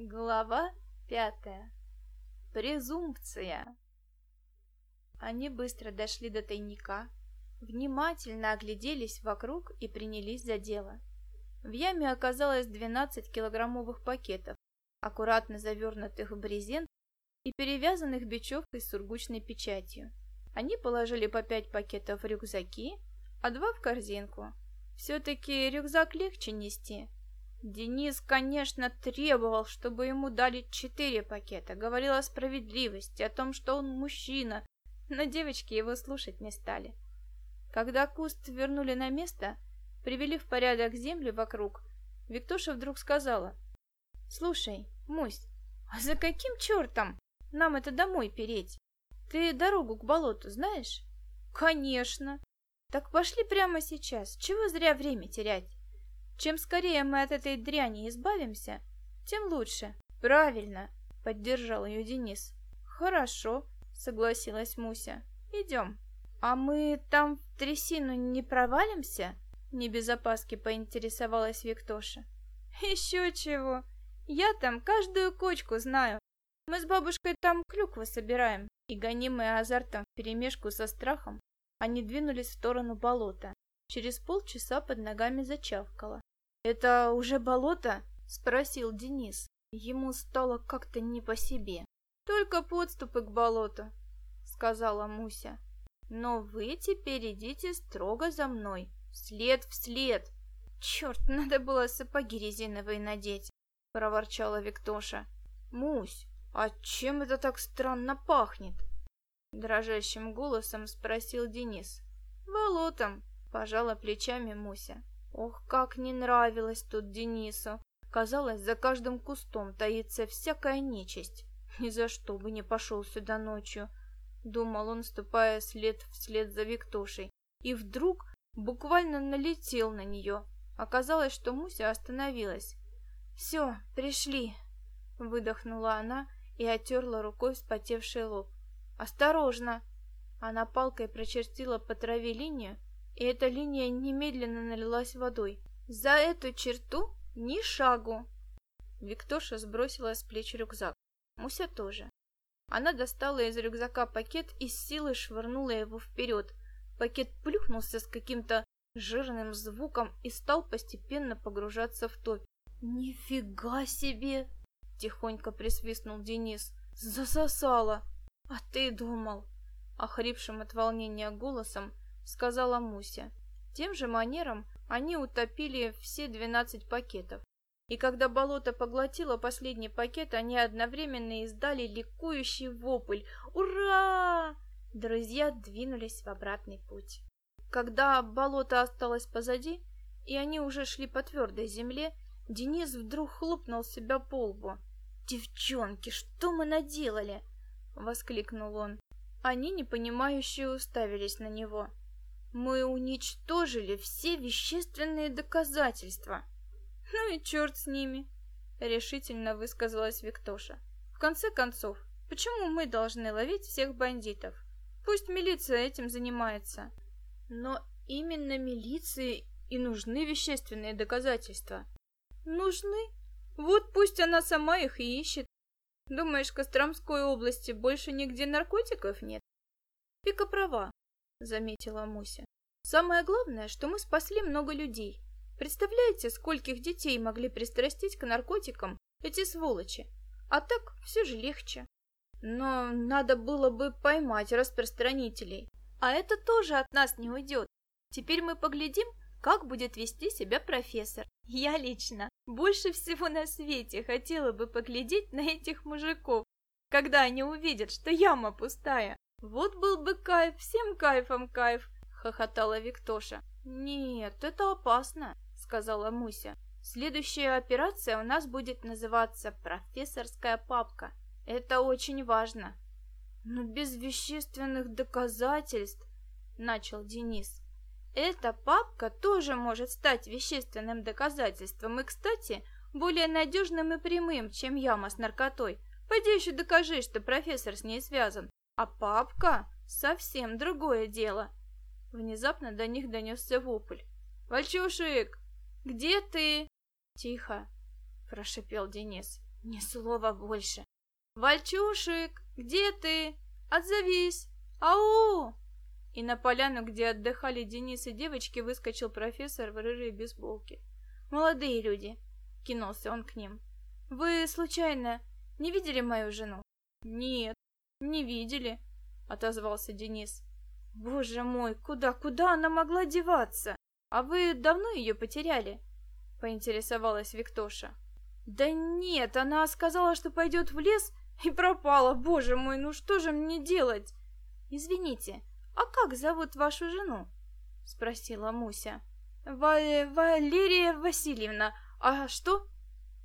Глава пятая. Презумпция. Они быстро дошли до тайника, внимательно огляделись вокруг и принялись за дело. В яме оказалось 12 килограммовых пакетов, аккуратно завернутых в брезент и перевязанных бечевкой с сургучной печатью. Они положили по пять пакетов в рюкзаки, а два в корзинку. Все-таки рюкзак легче нести, Денис, конечно, требовал, чтобы ему дали четыре пакета, говорил о справедливости, о том, что он мужчина, но девочки его слушать не стали. Когда куст вернули на место, привели в порядок землю вокруг, Виктоша вдруг сказала, «Слушай, Мусь, а за каким чертом нам это домой переть? Ты дорогу к болоту знаешь?» «Конечно!» «Так пошли прямо сейчас, чего зря время терять?» Чем скорее мы от этой дряни избавимся, тем лучше. Правильно, поддержал ее Денис. Хорошо, согласилась Муся. Идем. А мы там в трясину не провалимся? Не без опаски поинтересовалась Виктоша. Еще чего. Я там каждую кочку знаю. Мы с бабушкой там клюквы собираем. И гонимые азартом вперемешку со страхом, они двинулись в сторону болота. Через полчаса под ногами зачавкало. «Это уже болото?» — спросил Денис. Ему стало как-то не по себе. «Только подступы к болоту», — сказала Муся. «Но вы теперь идите строго за мной, след в след». «Черт, надо было сапоги резиновые надеть», — проворчала Виктоша. «Мусь, а чем это так странно пахнет?» Дрожащим голосом спросил Денис. «Болотом», — пожала плечами Муся. Ох, как не нравилось тут Денису. Казалось, за каждым кустом таится всякая нечисть. Ни за что бы не пошел сюда ночью, думал он, ступая след вслед за Виктошей. И вдруг буквально налетел на нее. Оказалось, что Муся остановилась. «Все, пришли!» Выдохнула она и оттерла рукой вспотевший лоб. «Осторожно!» Она палкой прочертила по траве линию, и эта линия немедленно налилась водой. «За эту черту ни шагу!» Виктоша сбросила с плеч рюкзак. Муся тоже. Она достала из рюкзака пакет и с силой швырнула его вперед. Пакет плюхнулся с каким-то жирным звуком и стал постепенно погружаться в топь. «Нифига себе!» — тихонько присвистнул Денис. «Засосало!» «А ты думал?» Охрипшим от волнения голосом сказала Муся. Тем же манером они утопили все двенадцать пакетов. И когда болото поглотило последний пакет, они одновременно издали ликующий вопль «Ура!». Друзья двинулись в обратный путь. Когда болото осталось позади, и они уже шли по твердой земле, Денис вдруг хлопнул себя по лбу. «Девчонки, что мы наделали?» — воскликнул он. Они непонимающе уставились на него. Мы уничтожили все вещественные доказательства. Ну и черт с ними, решительно высказалась Виктоша. В конце концов, почему мы должны ловить всех бандитов? Пусть милиция этим занимается. Но именно милиции и нужны вещественные доказательства. Нужны? Вот пусть она сама их и ищет. Думаешь, в Костромской области больше нигде наркотиков нет? Вика права заметила Муся. Самое главное, что мы спасли много людей. Представляете, скольких детей могли пристрастить к наркотикам эти сволочи? А так все же легче. Но надо было бы поймать распространителей. А это тоже от нас не уйдет. Теперь мы поглядим, как будет вести себя профессор. Я лично больше всего на свете хотела бы поглядеть на этих мужиков, когда они увидят, что яма пустая. «Вот был бы кайф, всем кайфом кайф!» — хохотала Виктоша. «Нет, это опасно», — сказала Муся. «Следующая операция у нас будет называться «Профессорская папка». Это очень важно». «Но без вещественных доказательств», — начал Денис. «Эта папка тоже может стать вещественным доказательством и, кстати, более надежным и прямым, чем яма с наркотой. Пойди еще докажи, что профессор с ней связан. А папка — совсем другое дело. Внезапно до них донесся вопль. «Вальчушик, где ты?» «Тихо!» — прошипел Денис. Ни слова больше. «Вальчушек, где ты? Отзовись! Ау!» И на поляну, где отдыхали Денис и девочки, выскочил профессор в рыжей бейсболке. «Молодые люди!» — кинулся он к ним. «Вы, случайно, не видели мою жену?» «Нет, не видели», — отозвался Денис. «Боже мой, куда, куда она могла деваться? А вы давно ее потеряли?» — поинтересовалась Виктоша. «Да нет, она сказала, что пойдет в лес и пропала. Боже мой, ну что же мне делать?» «Извините, а как зовут вашу жену?» — спросила Муся. «Ва Валерия Васильевна. А что?»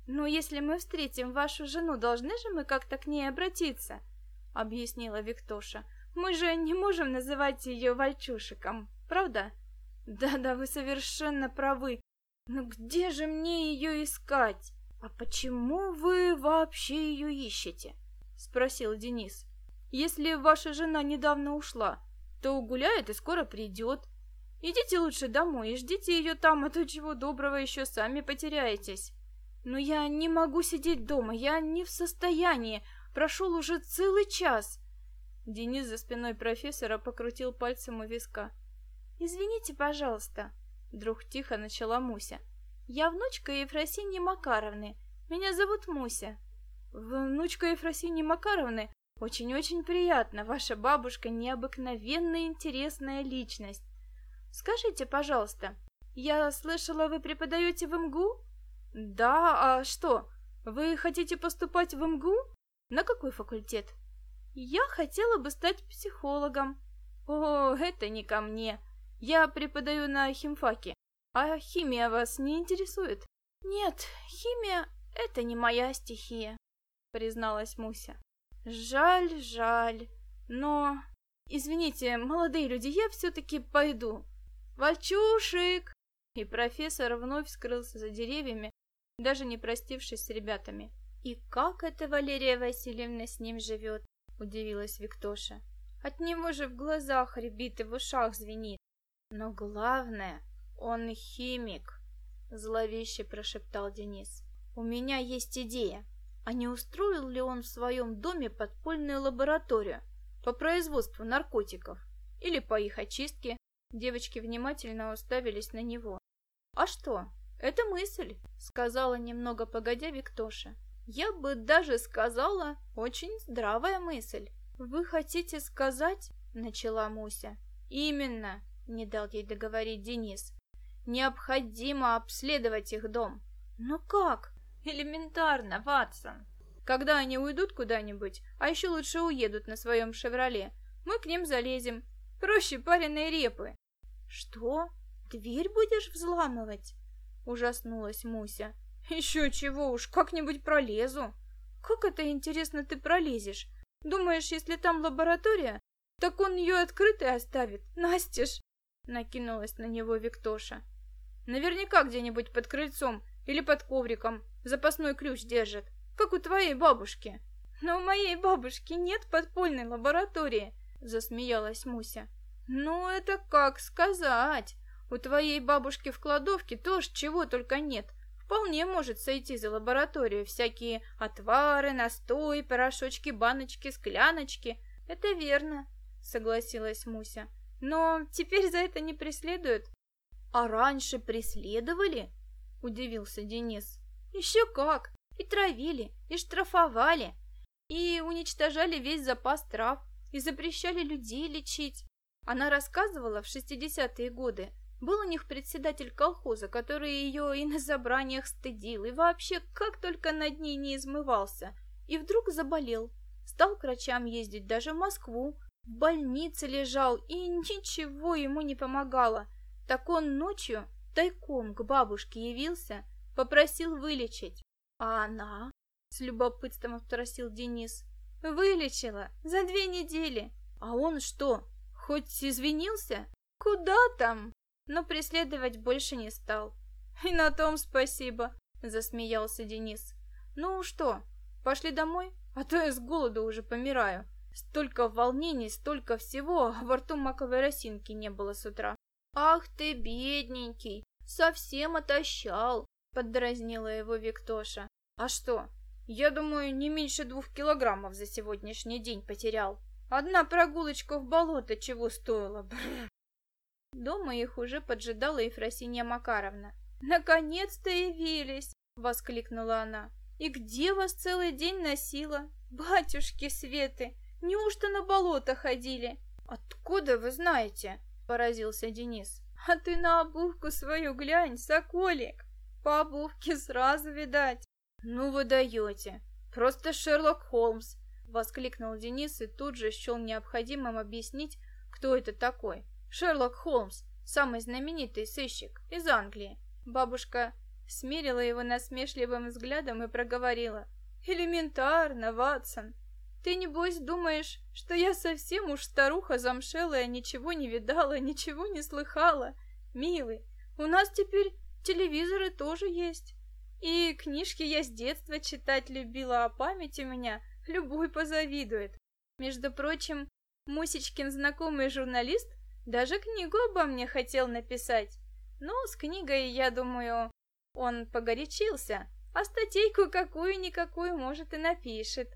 «Ну, если мы встретим вашу жену, должны же мы как-то к ней обратиться?» — объяснила Виктоша. «Мы же не можем называть ее Вальчушиком, правда?» «Да-да, вы совершенно правы. Но где же мне ее искать?» «А почему вы вообще ее ищете?» — спросил Денис. «Если ваша жена недавно ушла, то гуляет и скоро придет. Идите лучше домой и ждите ее там, а то чего доброго еще сами потеряетесь». «Но я не могу сидеть дома, я не в состоянии. Прошел уже целый час». Денис за спиной профессора покрутил пальцем у виска. «Извините, пожалуйста», — вдруг тихо начала Муся. «Я внучка Ефросиньи Макаровны. Меня зовут Муся». «Внучка Ефросиньи Макаровны? Очень-очень приятно. Ваша бабушка необыкновенно интересная личность. Скажите, пожалуйста, я слышала, вы преподаете в МГУ?» «Да, а что? Вы хотите поступать в МГУ? На какой факультет?» «Я хотела бы стать психологом». «О, это не ко мне. Я преподаю на химфаке. А химия вас не интересует?» «Нет, химия — это не моя стихия», — призналась Муся. «Жаль, жаль, но...» «Извините, молодые люди, я все-таки пойду». «Вальчушек!» И профессор вновь скрылся за деревьями, даже не простившись с ребятами. «И как это Валерия Васильевна с ним живет?» – удивилась Виктоша. «От него же в глазах рябит и в ушах звенит. Но главное, он химик!» – зловеще прошептал Денис. «У меня есть идея. А не устроил ли он в своем доме подпольную лабораторию по производству наркотиков или по их очистке?» Девочки внимательно уставились на него. «А что, «Это мысль», — сказала немного погодя Виктоша. «Я бы даже сказала, очень здравая мысль». «Вы хотите сказать?» — начала Муся. «Именно», — не дал ей договорить Денис. «Необходимо обследовать их дом». «Но как?» «Элементарно, Ватсон. Когда они уйдут куда-нибудь, а еще лучше уедут на своем «Шевроле», мы к ним залезем. Проще пареной репы». «Что? Дверь будешь взламывать?» Ужаснулась Муся. Еще чего уж, как-нибудь пролезу. Как это, интересно, ты пролезешь? Думаешь, если там лаборатория, так он ее открытой оставит? Настеж! Накинулась на него Виктоша. Наверняка где-нибудь под крыльцом или под ковриком запасной ключ держит, как у твоей бабушки. Но у моей бабушки нет подпольной лаборатории, засмеялась Муся. Ну, это как сказать? У твоей бабушки в кладовке тоже чего только нет. Вполне может сойти за лабораторию. Всякие отвары, настои, порошочки, баночки, скляночки. Это верно, согласилась Муся. Но теперь за это не преследуют. А раньше преследовали? Удивился Денис. Еще как! И травили, и штрафовали, и уничтожали весь запас трав, и запрещали людей лечить. Она рассказывала в 60-е годы, был у них председатель колхоза, который ее и на забраниях стыдил, и вообще как только над ней не измывался. И вдруг заболел. Стал к врачам ездить даже в Москву. В больнице лежал, и ничего ему не помогало. Так он ночью тайком к бабушке явился, попросил вылечить. А она, с любопытством спросил Денис, вылечила за две недели. А он что, хоть извинился? Куда там? Но преследовать больше не стал. «И на том спасибо», — засмеялся Денис. «Ну что, пошли домой? А то я с голоду уже помираю. Столько волнений, столько всего, а во рту маковой росинки не было с утра». «Ах ты, бедненький, совсем отощал», — поддразнила его Виктоша. «А что, Я думаю, не меньше двух килограммов за сегодняшний день потерял. Одна прогулочка в болото чего стоила. Бррр. Дома их уже поджидала Ефросинья Макаровна. «Наконец-то явились!» — воскликнула она. «И где вас целый день носила? Батюшки Светы! Неужто на болото ходили?» «Откуда вы знаете?» — поразился Денис. «А ты на обувку свою глянь, соколик! По обувке сразу видать!» «Ну вы даете! Просто Шерлок Холмс!» — воскликнул Денис и тут же счел необходимым объяснить, кто это такой. «Шерлок Холмс, самый знаменитый сыщик из Англии!» Бабушка смерила его насмешливым взглядом и проговорила. «Элементарно, Ватсон. Ты, небось, думаешь, что я совсем уж старуха замшелая, ничего не видала, ничего не слыхала? Милый, у нас теперь телевизоры тоже есть. И книжки я с детства читать любила, а память у меня любой позавидует. Между прочим, Мусечкин знакомый журналист даже книгу обо мне хотел написать. Но с книгой, я думаю, он погорячился, а статейку какую-никакую, может, и напишет.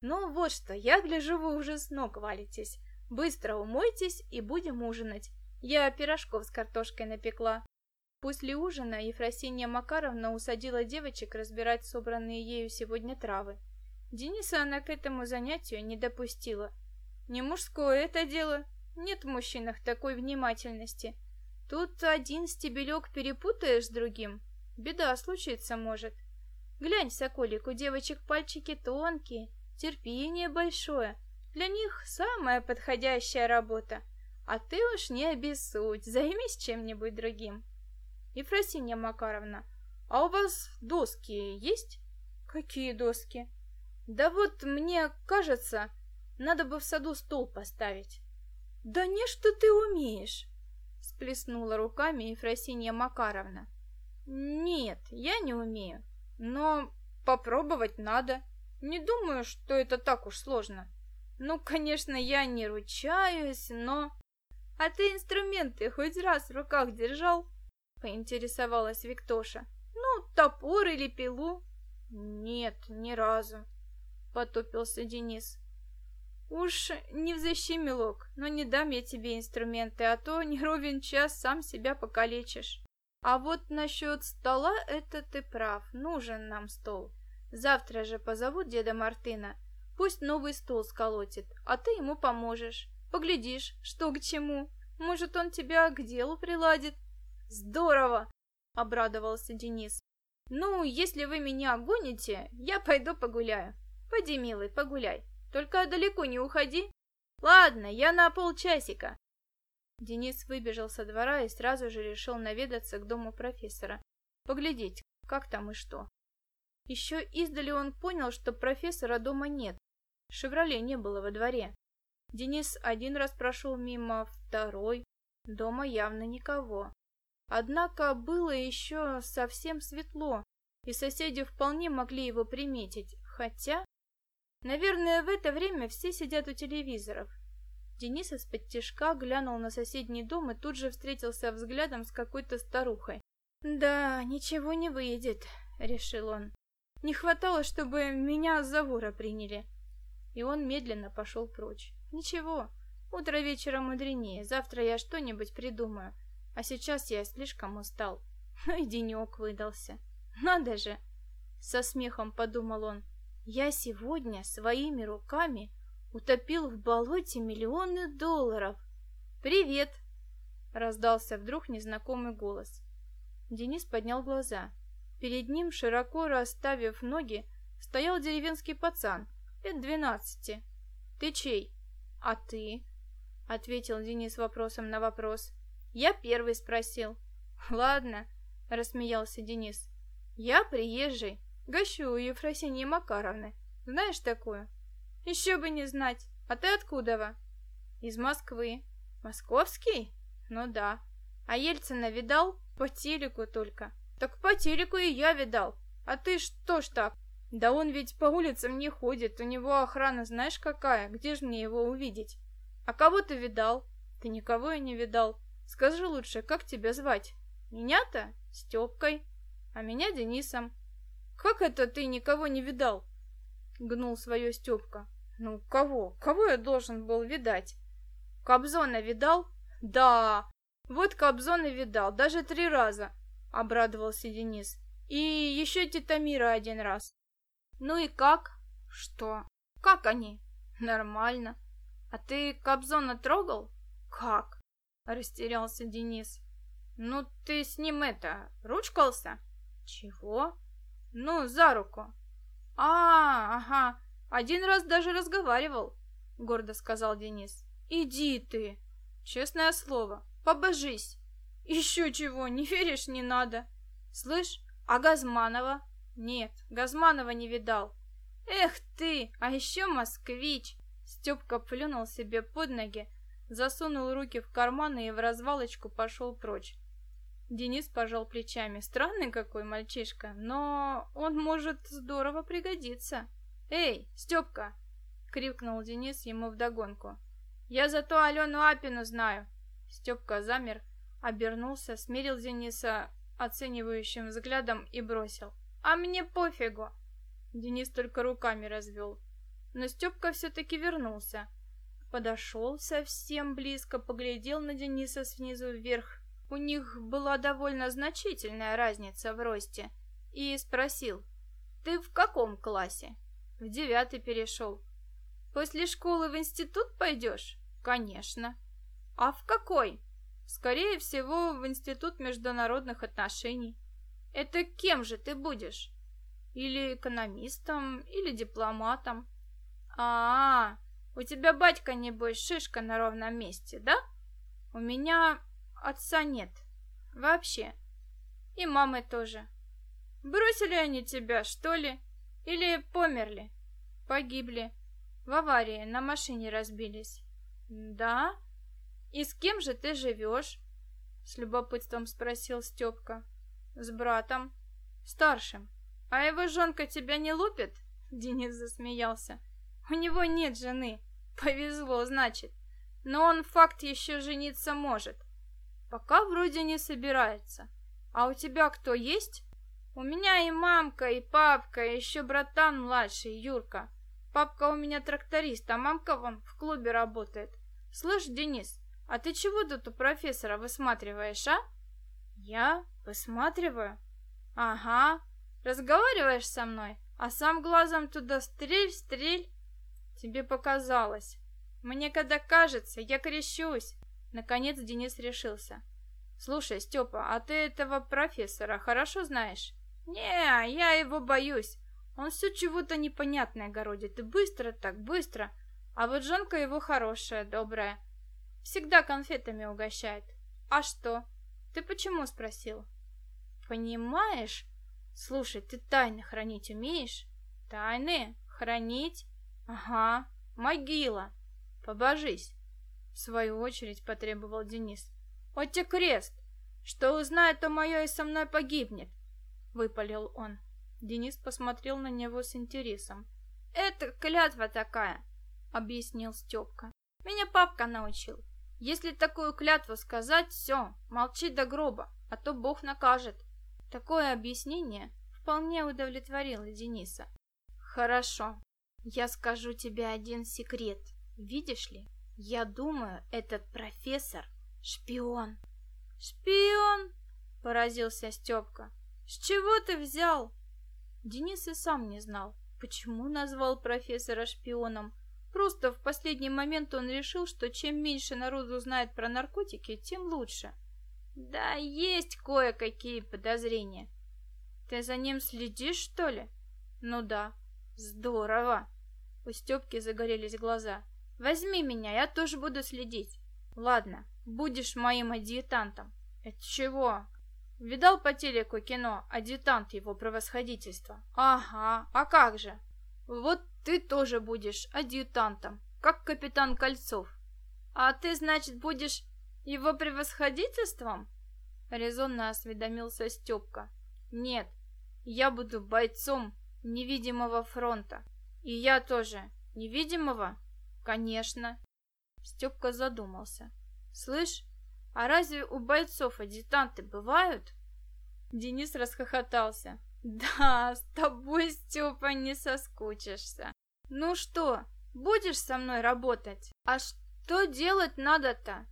Ну вот что, я гляжу, вы уже с ног валитесь. Быстро умойтесь и будем ужинать. Я пирожков с картошкой напекла. После ужина Ефросинья Макаровна усадила девочек разбирать собранные ею сегодня травы. Дениса она к этому занятию не допустила. Не мужское это дело, нет в мужчинах такой внимательности. Тут один стебелек перепутаешь с другим, беда случиться может. Глянь, соколик, у девочек пальчики тонкие, терпение большое. Для них самая подходящая работа. А ты уж не обессудь, займись чем-нибудь другим. Ефросинья Макаровна, а у вас доски есть? Какие доски? Да вот, мне кажется, надо бы в саду стол поставить. Да не что ты умеешь всплеснула руками Ефросинья Макаровна. «Нет, я не умею, но попробовать надо. Не думаю, что это так уж сложно. Ну, конечно, я не ручаюсь, но...» «А ты инструменты хоть раз в руках держал?» — поинтересовалась Виктоша. «Ну, топор или пилу?» «Нет, ни разу», — потупился Денис. Уж не взыщи, милок, но не дам я тебе инструменты, а то не ровен час сам себя покалечишь. А вот насчет стола это ты прав, нужен нам стол. Завтра же позовут деда Мартына, пусть новый стол сколотит, а ты ему поможешь. Поглядишь, что к чему, может он тебя к делу приладит. Здорово, обрадовался Денис. Ну, если вы меня гоните, я пойду погуляю. Пойди, милый, погуляй. Только далеко не уходи. Ладно, я на полчасика. Денис выбежал со двора и сразу же решил наведаться к дому профессора, поглядеть, как там и что. Еще издали он понял, что профессора дома нет. «Шевроле» не было во дворе. Денис один раз прошел мимо, второй. Дома явно никого. Однако было еще совсем светло, и соседи вполне могли его приметить, хотя... Наверное, в это время все сидят у телевизоров. Денис из-под тишка глянул на соседний дом и тут же встретился взглядом с какой-то старухой. «Да, ничего не выйдет», — решил он. «Не хватало, чтобы меня за вора приняли». И он медленно пошел прочь. «Ничего, утро вечера мудренее, завтра я что-нибудь придумаю, а сейчас я слишком устал. Ну и денек выдался. Надо же!» Со смехом подумал он. Я сегодня своими руками утопил в болоте миллионы долларов. «Привет!» — раздался вдруг незнакомый голос. Денис поднял глаза. Перед ним, широко расставив ноги, стоял деревенский пацан, лет двенадцати. «Ты чей?» «А ты?» — ответил Денис вопросом на вопрос. «Я первый спросил». «Ладно», — рассмеялся Денис. «Я приезжий, Гощу у Ефросиньи Макаровны. Знаешь такую? Еще бы не знать. А ты откуда? Из Москвы. Московский? Ну да. А Ельцина видал? По телеку только. Так по телеку и я видал. А ты что ж так? Да он ведь по улицам не ходит, у него охрана знаешь какая, где же мне его увидеть? А кого ты видал? Ты никого и не видал. Скажи лучше, как тебя звать? Меня-то? Степкой. А меня Денисом. «Как это ты никого не видал?» Гнул свое Степка. Ну, кого? Кого я должен был видать? Кобзона видал? Да, вот Кобзона видал, даже три раза, обрадовался Денис. И еще Титамира один раз. Ну и как? Что? Как они? Нормально. А ты Кобзона трогал? Как? Растерялся Денис. Ну, ты с ним это, ручкался? Чего? Ну, за руку. А, ага, один раз даже разговаривал, гордо сказал Денис. Иди ты, честное слово, побожись. Еще чего, не веришь, не надо. Слышь, а Газманова? Нет, Газманова не видал. Эх ты, а еще москвич. Степка плюнул себе под ноги, засунул руки в карманы и в развалочку пошел прочь. Денис пожал плечами. Странный какой мальчишка, но он может здорово пригодиться. «Эй, Степка!» — крикнул Денис ему вдогонку. «Я зато Алену Апину знаю!» Степка замер, обернулся, смирил Дениса оценивающим взглядом и бросил. «А мне пофигу!» Денис только руками развел. Но Степка все-таки вернулся. Подошел совсем близко, поглядел на Дениса снизу вверх у них была довольно значительная разница в росте, и спросил, «Ты в каком классе?» «В девятый перешел». «После школы в институт пойдешь?» «Конечно». «А в какой?» «Скорее всего, в институт международных отношений». «Это кем же ты будешь?» «Или экономистом, или дипломатом». «А, -а, -а у тебя батька, небось, шишка на ровном месте, да?» «У меня Отца нет. Вообще. И мамы тоже. Бросили они тебя, что ли? Или померли? Погибли. В аварии на машине разбились. Да? И с кем же ты живешь? С любопытством спросил Степка. С братом. Старшим. А его жонка тебя не лупит? Денис засмеялся. У него нет жены. Повезло, значит. Но он факт еще жениться может. Пока вроде не собирается. А у тебя кто есть? У меня и мамка, и папка, и еще братан младший, Юрка. Папка у меня тракторист, а мамка вон в клубе работает. Слышь, Денис, а ты чего тут у профессора высматриваешь, а? Я? Высматриваю? Ага. Разговариваешь со мной, а сам глазом туда стрель, стрель. Тебе показалось. Мне когда кажется, я крещусь. Наконец Денис решился. «Слушай, Степа, а ты этого профессора хорошо знаешь?» «Не, я его боюсь. Он все чего-то непонятное городит. И быстро так, быстро. А вот жонка его хорошая, добрая. Всегда конфетами угощает. А что? Ты почему спросил?» «Понимаешь? Слушай, ты тайны хранить умеешь?» «Тайны? Хранить? Ага, могила. Побожись». В свою очередь потребовал Денис. «Отте крест! Что узнает, то мое и со мной погибнет!» Выпалил он. Денис посмотрел на него с интересом. «Это клятва такая!» Объяснил Степка. «Меня папка научил. Если такую клятву сказать, все, молчи до гроба, а то Бог накажет». Такое объяснение вполне удовлетворило Дениса. «Хорошо, я скажу тебе один секрет. Видишь ли, я думаю, этот профессор шпион. Шпион? Поразился Степка. С чего ты взял? Денис и сам не знал, почему назвал профессора шпионом. Просто в последний момент он решил, что чем меньше народу знает про наркотики, тем лучше. Да, есть кое-какие подозрения. Ты за ним следишь, что ли? Ну да. Здорово. У Степки загорелись глаза. Возьми меня, я тоже буду следить. Ладно, будешь моим адъютантом. Это чего? Видал по телеку кино «Адъютант его превосходительства»? Ага, а как же? Вот ты тоже будешь адъютантом, как капитан Кольцов. А ты, значит, будешь его превосходительством? Резонно осведомился Степка. Нет, я буду бойцом невидимого фронта. И я тоже невидимого? Конечно. Степка задумался. Слышь, а разве у бойцов адъютанты бывают? Денис расхохотался. Да, с тобой, Степа, не соскучишься. Ну что, будешь со мной работать? А что делать надо-то?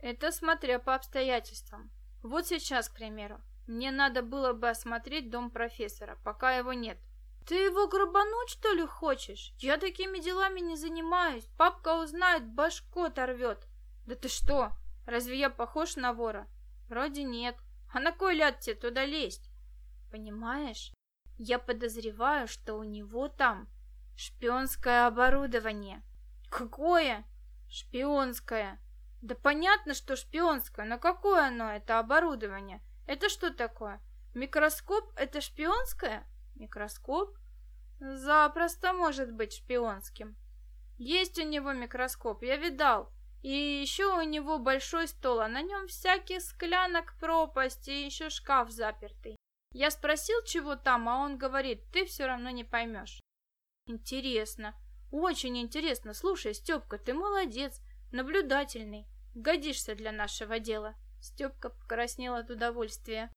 Это смотря по обстоятельствам. Вот сейчас, к примеру, мне надо было бы осмотреть дом профессора, пока его нет. Ты его грабануть, что ли, хочешь? Я такими делами не занимаюсь. Папка узнает, башку оторвет. Да ты что, разве я похож на вора? Вроде нет. А на кой ляд тебе туда лезть? Понимаешь, я подозреваю, что у него там шпионское оборудование. Какое? Шпионское. Да понятно, что шпионское, но какое оно, это оборудование? Это что такое? Микроскоп — это шпионское? Микроскоп? Запросто может быть шпионским. Есть у него микроскоп, я видал. И еще у него большой стол, а на нем всяких склянок пропасть и еще шкаф запертый. Я спросил, чего там, а он говорит, ты все равно не поймешь. Интересно, очень интересно. Слушай, Степка, ты молодец, наблюдательный, годишься для нашего дела. Степка покраснел от удовольствия.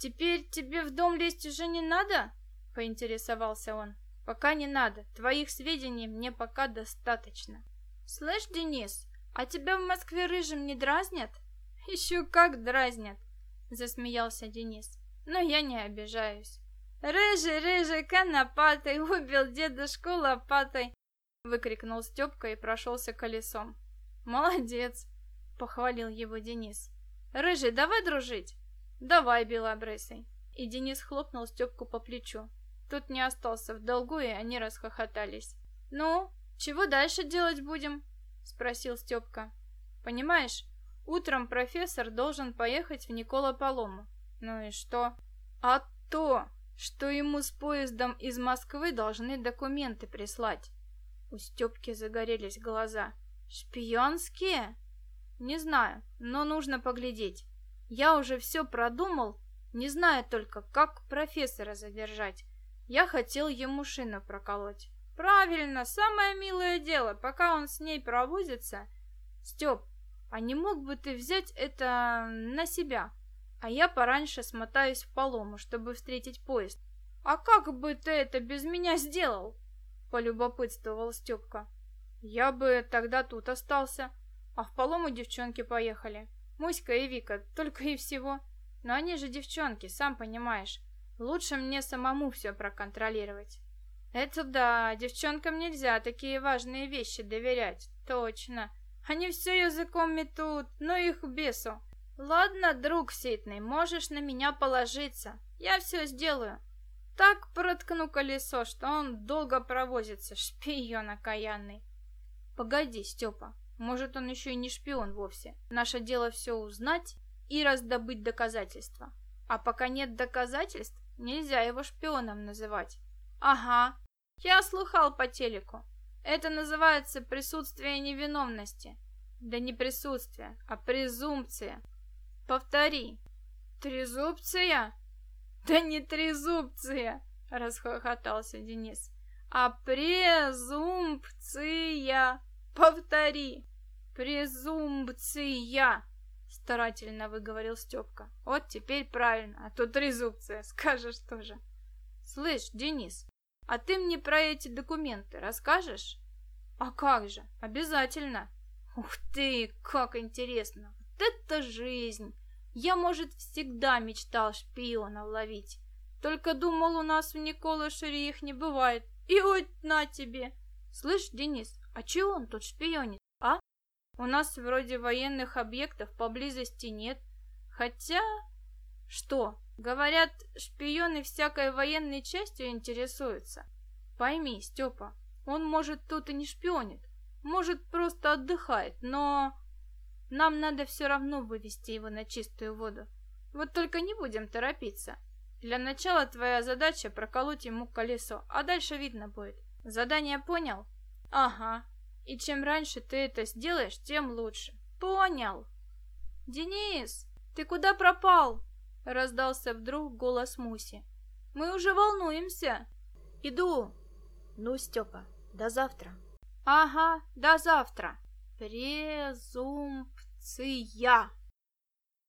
Теперь тебе в дом лезть уже не надо? Поинтересовался он. Пока не надо, твоих сведений мне пока достаточно. Слышь, Денис, а тебя в Москве рыжим не дразнят? Еще как дразнят, засмеялся Денис. Но я не обижаюсь. Рыжий, рыжий, конопатый, убил дедушку лопатой, выкрикнул Степка и прошелся колесом. Молодец, похвалил его Денис. Рыжий, давай дружить. Давай, белобрысый. И Денис хлопнул Степку по плечу. Тут не остался в долгу, и они расхохотались. Ну, чего дальше делать будем? Спросил Степка. Понимаешь, утром профессор должен поехать в Никола Полому. Ну и что? А то, что ему с поездом из Москвы должны документы прислать. У Степки загорелись глаза. Шпионские? Не знаю, но нужно поглядеть. Я уже все продумал, не знаю только, как профессора задержать. Я хотел ему шину проколоть. Правильно, самое милое дело, пока он с ней провозится. Степ, а не мог бы ты взять это на себя? А я пораньше смотаюсь в Полому, чтобы встретить поезд. А как бы ты это без меня сделал? Полюбопытствовал Степка. Я бы тогда тут остался, а в Полому девчонки поехали. Муська и Вика, только и всего. Но они же девчонки, сам понимаешь. Лучше мне самому все проконтролировать. Это да, девчонкам нельзя такие важные вещи доверять. Точно. Они все языком метут, но их бесу. Ладно, друг ситный, можешь на меня положиться. Я все сделаю. Так проткну колесо, что он долго провозится, шпион окаянный. Погоди, Степа, может, он еще и не шпион вовсе. Наше дело все узнать и раздобыть доказательства. А пока нет доказательств, нельзя его шпионом называть. Ага, я слухал по телеку. Это называется присутствие невиновности. Да не присутствие, а презумпция. Повтори. Трезубция? Да не трезубция, расхохотался Денис. А презумпция. Повтори. Презумпция. Старательно выговорил Степка. Вот теперь правильно, а то трезубция, скажешь тоже. Слышь, Денис, а ты мне про эти документы расскажешь? А как же, обязательно. Ух ты, как интересно. Вот это жизнь. Я, может, всегда мечтал шпиона ловить. Только думал, у нас в Николашире их не бывает. И вот на тебе. Слышь, Денис, а чего он тут шпионит, а? У нас вроде военных объектов поблизости нет. Хотя... Что? Говорят, шпионы всякой военной частью интересуются. Пойми, Степа, он, может, тут и не шпионит. Может, просто отдыхает, но... Нам надо все равно вывести его на чистую воду. Вот только не будем торопиться. Для начала твоя задача проколоть ему колесо, а дальше видно будет. Задание понял? Ага. И чем раньше ты это сделаешь, тем лучше. Понял. Денис, ты куда пропал? Раздался вдруг голос Муси. Мы уже волнуемся. Иду. Ну, Степа, до завтра. Ага, до завтра. Презумпция.